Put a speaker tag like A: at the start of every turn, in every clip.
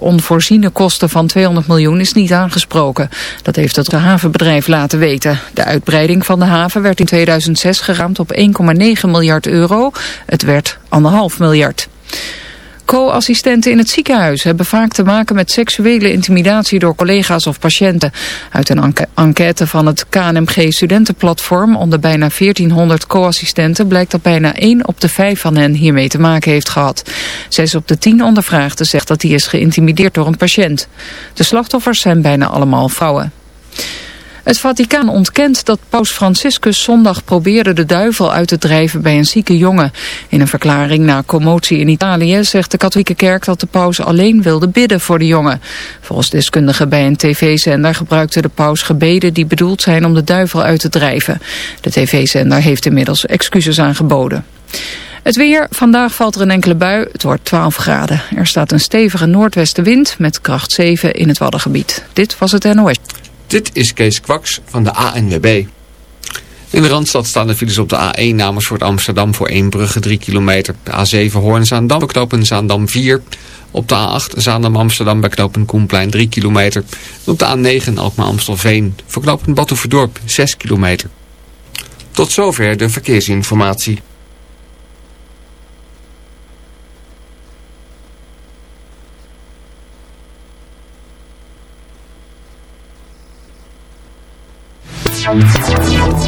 A: onvoorziene kosten van 200 miljoen is niet aangesproken. Dat heeft het havenbedrijf laten weten. De uitbreiding van de haven werd in 2006 geraamd op 1,9 miljard euro. Het werd 1,5 miljard. Co-assistenten in het ziekenhuis hebben vaak te maken met seksuele intimidatie door collega's of patiënten. Uit een enquête van het KNMG Studentenplatform onder bijna 1400 co-assistenten blijkt dat bijna 1 op de 5 van hen hiermee te maken heeft gehad. 6 op de 10 ondervraagden zegt dat hij is geïntimideerd door een patiënt. De slachtoffers zijn bijna allemaal vrouwen. Het Vaticaan ontkent dat paus Franciscus zondag probeerde de duivel uit te drijven bij een zieke jongen. In een verklaring na commotie in Italië zegt de katholieke kerk dat de paus alleen wilde bidden voor de jongen. Volgens deskundigen bij een tv-zender gebruikte de paus gebeden die bedoeld zijn om de duivel uit te drijven. De tv-zender heeft inmiddels excuses aangeboden. Het weer. Vandaag valt er een enkele bui. Het wordt 12 graden. Er staat een stevige noordwestenwind met kracht 7 in het Waddengebied. Dit was het NOS.
B: Dit is Kees Kwaks van de ANWB. In de Randstad staan de files op de A1 namens voor Amsterdam voor Eembrugge 3 kilometer. De A7 Hoorn-Zaandam bij knopen Zaandam 4. Op de A8 Zaandam-Amsterdam bij knopen Koenplein 3 kilometer. En op de A9 Alkmaar-Amstelveen voor knopen Batuverdorp 6 kilometer. Tot zover de verkeersinformatie.
C: Thank you.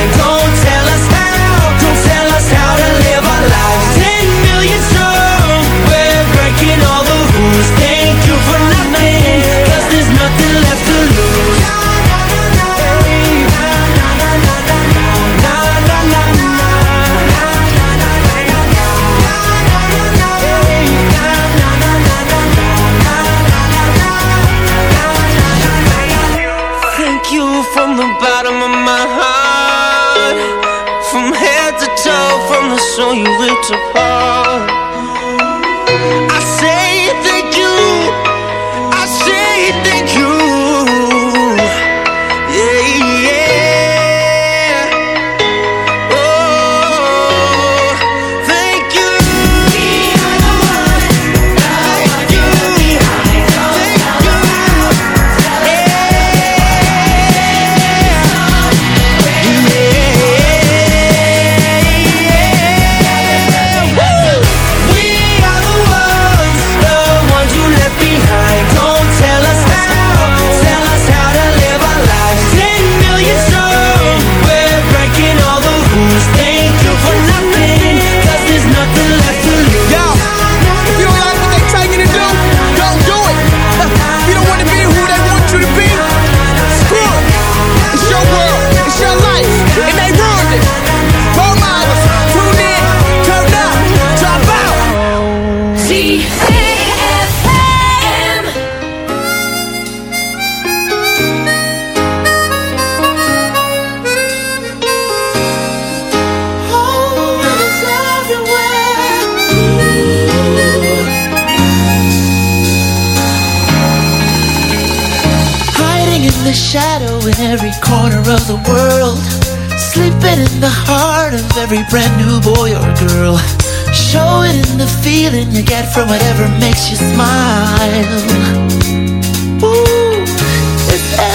D: take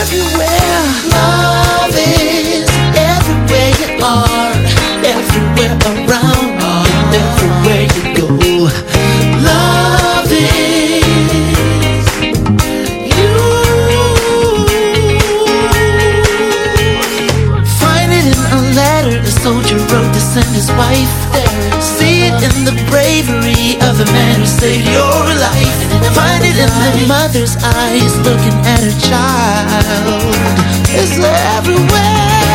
E: everywhere. Love is everywhere you are, everywhere around, everywhere you go. Love is you. Find it in a letter soldier wrote to send his wife. See it in the bravery of a man who saved your in the mother's eyes looking at her child. Is everywhere?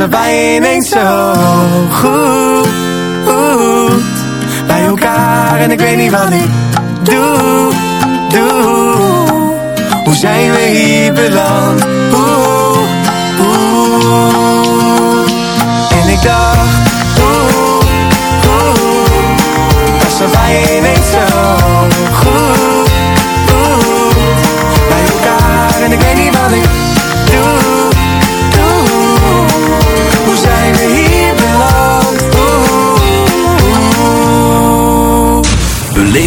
F: Was er bij ineens zo goed, goed Bij elkaar en ik weet niet wat ik doe, doe. Hoe zijn we hier beland? En ik dacht, oeh, oeh. Was er bij ineens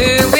G: We.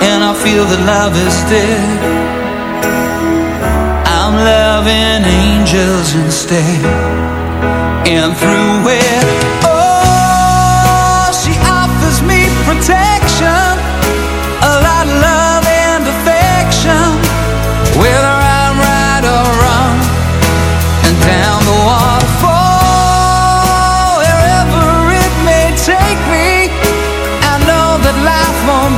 G: and I feel that love is dead. I'm loving angels instead, and through it, oh, she offers me protection, a lot of love and affection, whether I'm right or wrong, and down the waterfall, wherever it may take me, I know that life won't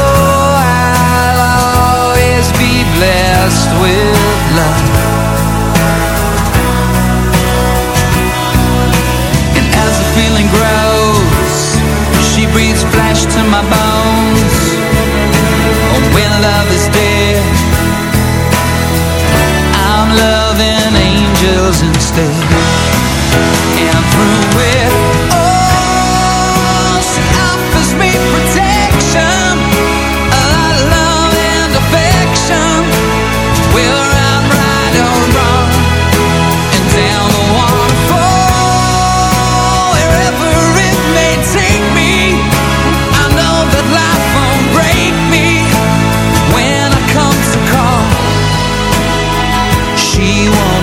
G: blessed with love. And as the feeling grows, she breathes flesh to my bones. Oh, when love is dead, I'm loving angels instead. And through it,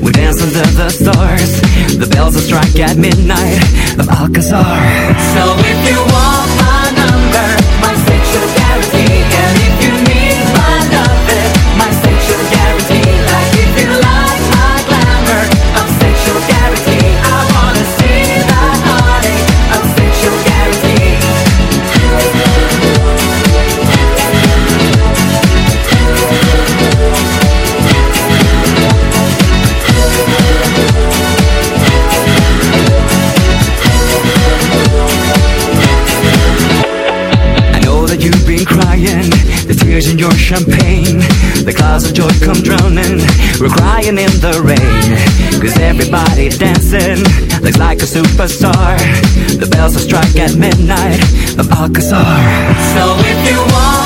H: We
I: dance under the stars. The bells will strike at midnight of Alcazar.
F: So if you want my
I: crying in the rain Cause everybody dancing. Looks like a superstar. The bells will strike at midnight. The Alcazar
F: So if you want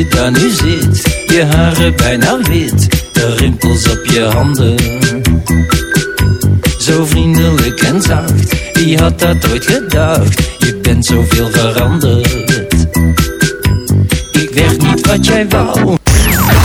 J: Je daar nu zit, je haren bijna wit, de rimpels op je handen. Zo vriendelijk en zacht, wie had dat ooit gedacht? Je bent zoveel veranderd. Ik werd niet wat jij wou.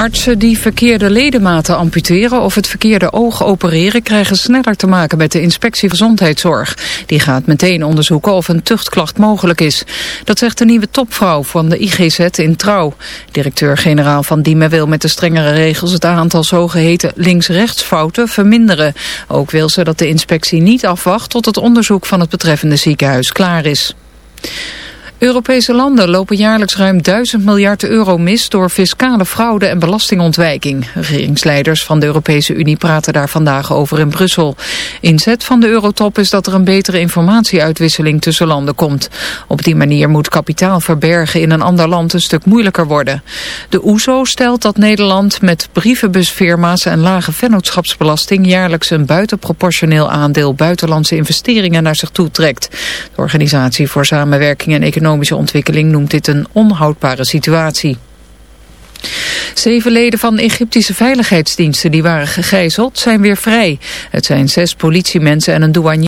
A: Artsen die verkeerde ledematen amputeren of het verkeerde oog opereren... krijgen sneller te maken met de inspectie gezondheidszorg. Die gaat meteen onderzoeken of een tuchtklacht mogelijk is. Dat zegt de nieuwe topvrouw van de IGZ in Trouw. Directeur-generaal Van Diemen wil met de strengere regels... het aantal zogeheten links-rechtsfouten verminderen. Ook wil ze dat de inspectie niet afwacht... tot het onderzoek van het betreffende ziekenhuis klaar is. Europese landen lopen jaarlijks ruim 1000 miljard euro mis door fiscale fraude en belastingontwijking. Regeringsleiders van de Europese Unie praten daar vandaag over in Brussel. Inzet van de eurotop is dat er een betere informatieuitwisseling tussen landen komt. Op die manier moet kapitaal verbergen in een ander land een stuk moeilijker worden. De OESO stelt dat Nederland met brievenbusfirma's en lage vennootschapsbelasting jaarlijks een buitenproportioneel aandeel buitenlandse investeringen naar zich toe trekt. De Organisatie voor Samenwerking en Economische Ontwikkeling noemt dit een onhoudbare situatie. Zeven leden van Egyptische veiligheidsdiensten die waren gegijzeld zijn weer vrij. Het zijn zes politiemensen en een douanier.